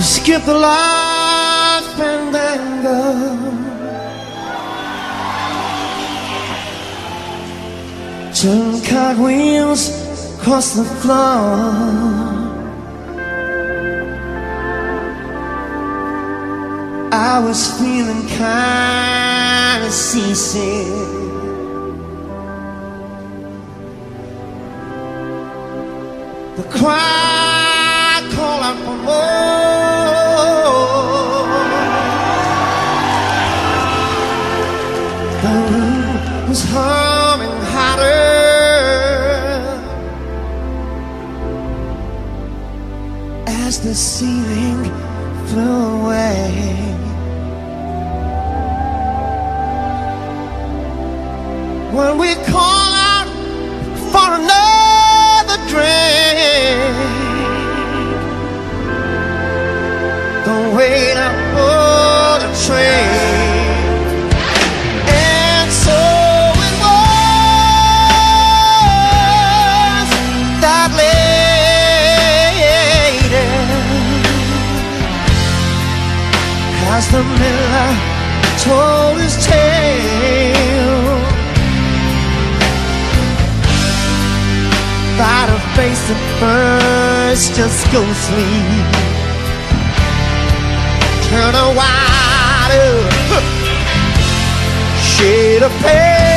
We skip the last fandango. Turn cartwheels across the floor. I was feeling kinda seasick. The cry As the ceiling flew away. When we call out for another drink, don't wait up for the train. The miller told his tale. About her face at first just ghostly Turn a white shade of pale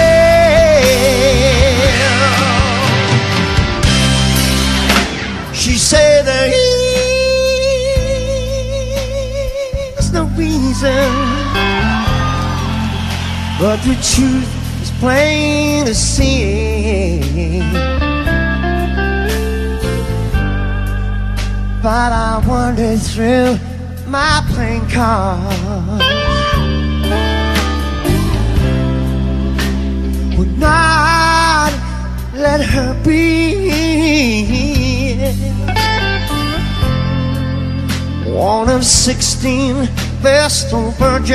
But the truth is plain to see. But I wandered through my playing card Would not let her be One of sixteen Vestal virgins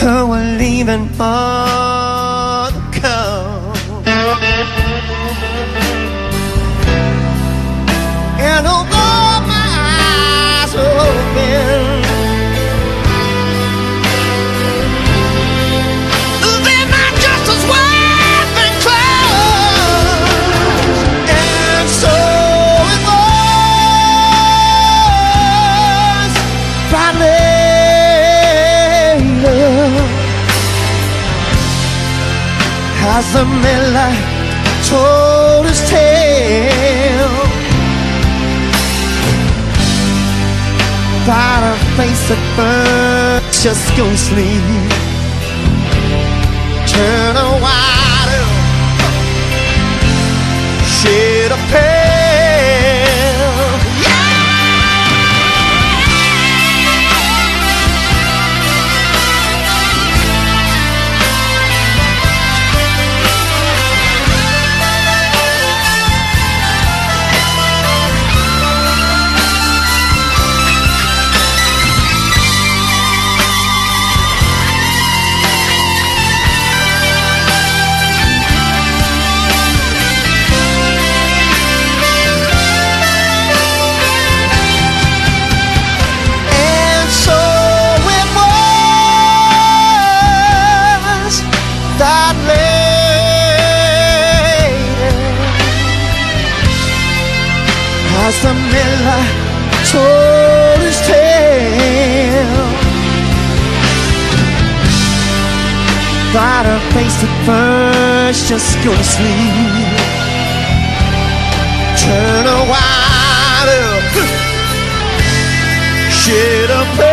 who were leaving for as the miller told his tale about her face at first just ghostly as the miller told his tale that her face at first just ghostly turn a white shade of pale